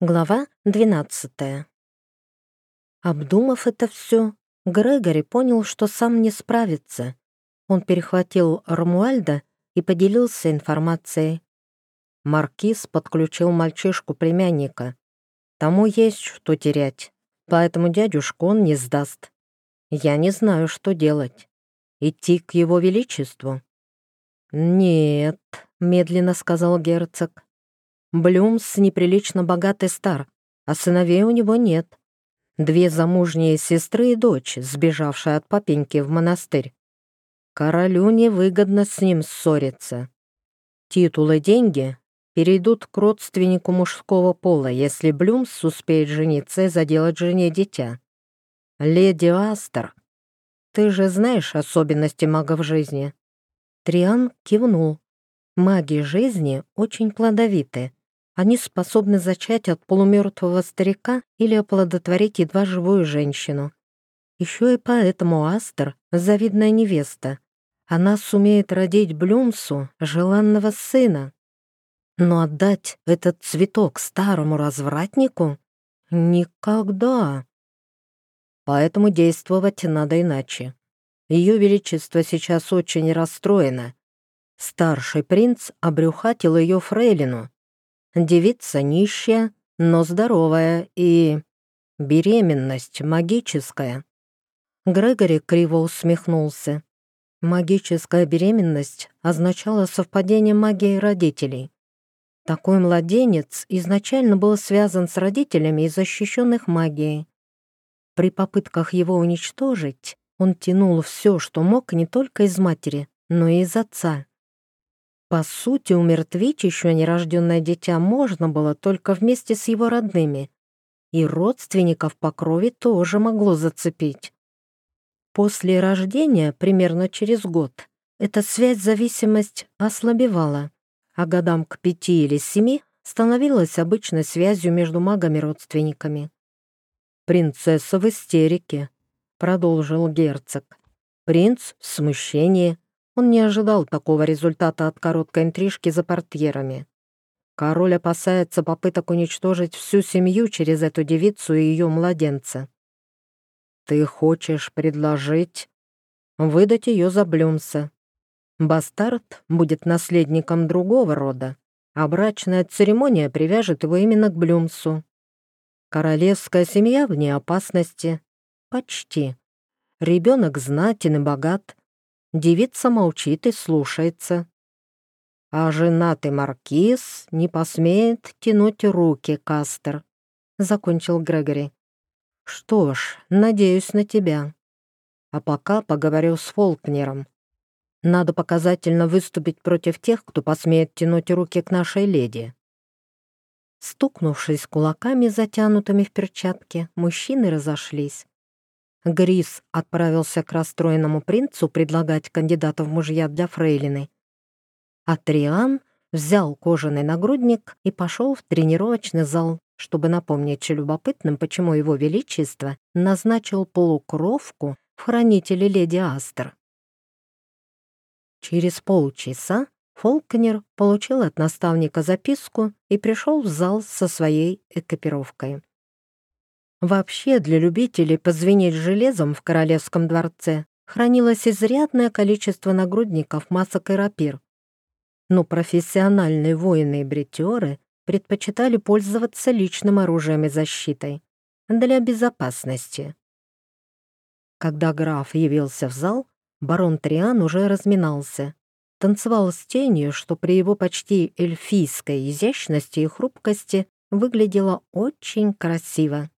Глава 12 Обдумав это все, Грегори понял, что сам не справится. Он перехватил Рамуальда и поделился информацией. Маркиз подключил мальчишку-племянника. Тому есть что терять, поэтому дядюшку он не сдаст. Я не знаю, что делать. Идти к его величеству? «Нет», — медленно сказал герцог. Блюмс неприлично богатый стар, а сыновей у него нет. Две замужние сестры и дочь, сбежавшая от папеньки в монастырь. Королю невыгодно с ним ссориться. Титулы и деньги перейдут к родственнику мужского пола, если Блюмс успеет жениться и заделать жене дитя. Леди Астер, ты же знаешь особенности магов жизни. Триан кивнул. Маги жизни очень плодовиты. Они способны зачать от полумертвого старика или оплодотворить едва живую женщину. Еще и поэтому Астер — завидная невеста. Она сумеет родить Блюмсу желанного сына. Но отдать этот цветок старому развратнику? Никогда. Поэтому действовать надо иначе. Ее Величество сейчас очень расстроено. Старший принц обрюхатил ее фрейлину, Девица нищая, но здоровая и... беременность магическая. Грегори криво усмехнулся. Магическая беременность означала совпадение магии родителей. Такой младенец изначально был связан с родителями и защищенных магией. При попытках его уничтожить он тянул все, что мог не только из матери, но и из отца. По сути, умертвить еще нерожденное дитя можно было только вместе с его родными, и родственников по крови тоже могло зацепить. После рождения, примерно через год, эта связь-зависимость ослабевала, а годам к пяти или семи становилась обычной связью между магами-родственниками. «Принцесса в истерике», — продолжил герцог. «Принц в смущении, он не ожидал такого результата от короткой интрижки за портьерами. Король опасается попыток уничтожить всю семью через эту девицу и ее младенца. «Ты хочешь предложить выдать ее за Блюмса. Бастард будет наследником другого рода, а брачная церемония привяжет его именно к Блюмсу. Королевская семья вне опасности. Почти. Ребенок знатен и богат, Девица молчит и слушается. А женатый маркиз не посмеет тянуть руки, Кастер, закончил Грегори. Что ж, надеюсь на тебя. А пока поговорю с Фолкнером. Надо показательно выступить против тех, кто посмеет тянуть руки к нашей леди. Стукнувшись кулаками, затянутыми в перчатки, мужчины разошлись. Грис отправился к расстроенному принцу предлагать кандидата в мужья для фрейлины. А Триан взял кожаный нагрудник и пошел в тренировочный зал, чтобы напомнить любопытным, почему его величество назначил полукровку в хранителе леди Астер. Через полчаса Фолкнер получил от наставника записку и пришел в зал со своей экипировкой. Вообще, для любителей позвенеть железом в королевском дворце хранилось изрядное количество нагрудников, масок и рапир. Но профессиональные воины и бритеры предпочитали пользоваться личным оружием и защитой для безопасности. Когда граф явился в зал, барон Триан уже разминался. Танцевал с тенью, что при его почти эльфийской изящности и хрупкости выглядело очень красиво.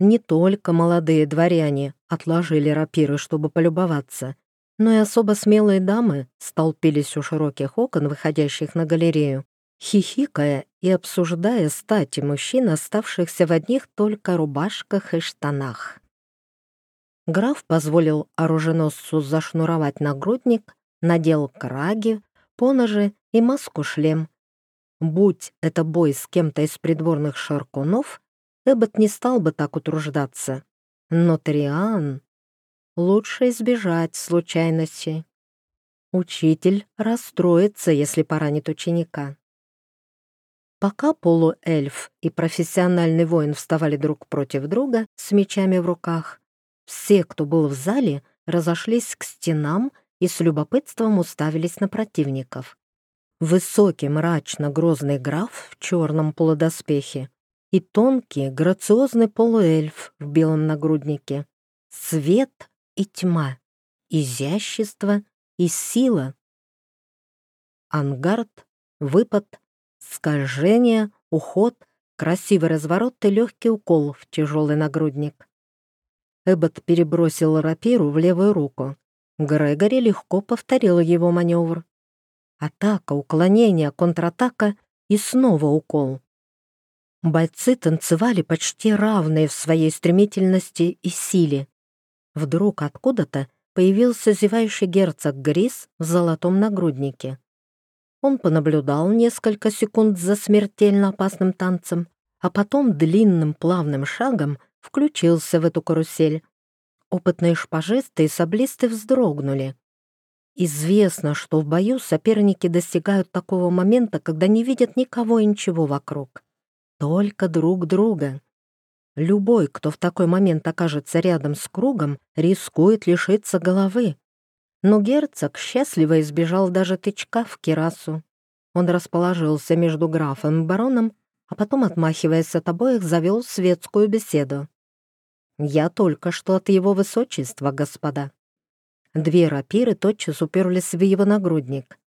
Не только молодые дворяне отложили рапиры, чтобы полюбоваться, но и особо смелые дамы столпились у широких окон, выходящих на галерею, хихикая и обсуждая стати мужчин, оставшихся в одних только рубашках и штанах. Граф позволил оруженосцу зашнуровать нагрудник, надел краги, поножи и маску-шлем. Будь это бой с кем-то из придворных шаркунов, Эббот не стал бы так утруждаться. Но Триан... Лучше избежать случайностей. Учитель расстроится, если поранит ученика. Пока полуэльф и профессиональный воин вставали друг против друга с мечами в руках, все, кто был в зале, разошлись к стенам и с любопытством уставились на противников. Высокий, мрачно-грозный граф в черном полудоспехе и тонкий, грациозный полуэльф в белом нагруднике. Свет и тьма, изящество и сила. Ангард, выпад, скольжение, уход, красивый разворот и легкий укол в тяжелый нагрудник. Эббот перебросил рапиру в левую руку. Грегори легко повторил его маневр. Атака, уклонение, контратака и снова укол. Бойцы танцевали почти равные в своей стремительности и силе. Вдруг откуда-то появился зевающий герцог Грис в золотом нагруднике. Он понаблюдал несколько секунд за смертельно опасным танцем, а потом длинным плавным шагом включился в эту карусель. Опытные шпажисты и саблисты вздрогнули. Известно, что в бою соперники достигают такого момента, когда не видят никого и ничего вокруг. Только друг друга. Любой, кто в такой момент окажется рядом с кругом, рискует лишиться головы. Но герцог счастливо избежал даже тычка в кирасу. Он расположился между графом и бароном, а потом, отмахиваясь от обоих, завел светскую беседу. «Я только что от его высочества, господа». Две рапиры тотчас уперлись в его нагрудник.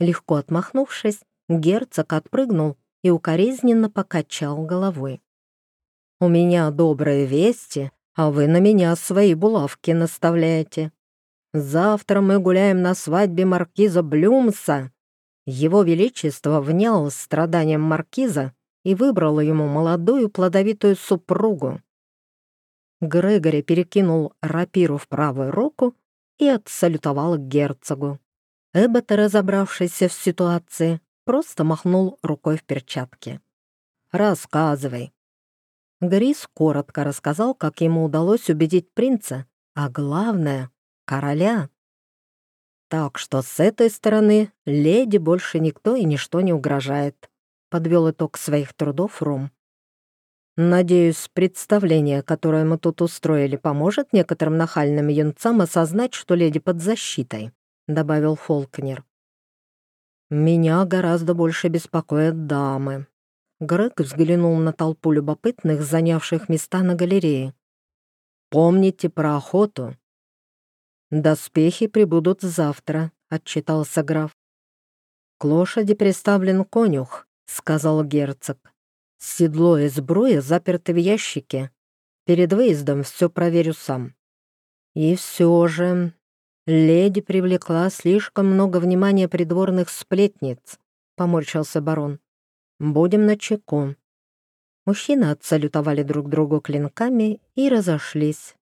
Легко отмахнувшись, герцог отпрыгнул и укоризненно покачал головой. «У меня добрые вести, а вы на меня свои булавки наставляете. Завтра мы гуляем на свадьбе маркиза Блюмса. Его Величество внял страданиям маркиза и выбрал ему молодую плодовитую супругу. Грегори перекинул рапиру в правую руку и отсалютовал герцогу. Эббот, разобравшийся в ситуации, просто махнул рукой в перчатке. «Рассказывай». Грис коротко рассказал, как ему удалось убедить принца, а главное — короля. «Так что с этой стороны леди больше никто и ничто не угрожает», — подвел итог своих трудов Ром. Надеюсь, представление, которое мы тут устроили, поможет некоторым нахальным юнцам осознать, что леди под защитой», — добавил Фолкнер. «Меня гораздо больше беспокоят дамы». Грег взглянул на толпу любопытных, занявших места на галерее. «Помните про охоту?» «Доспехи прибудут завтра», — отчитался граф. «К лошади приставлен конюх», — сказал герцог. Седло и сбруя заперты в ящике. Перед выездом все проверю сам. И все же леди привлекла слишком много внимания придворных сплетниц, поморщился барон. Будем на чеку. Мужчины отсалютовали друг другу клинками и разошлись.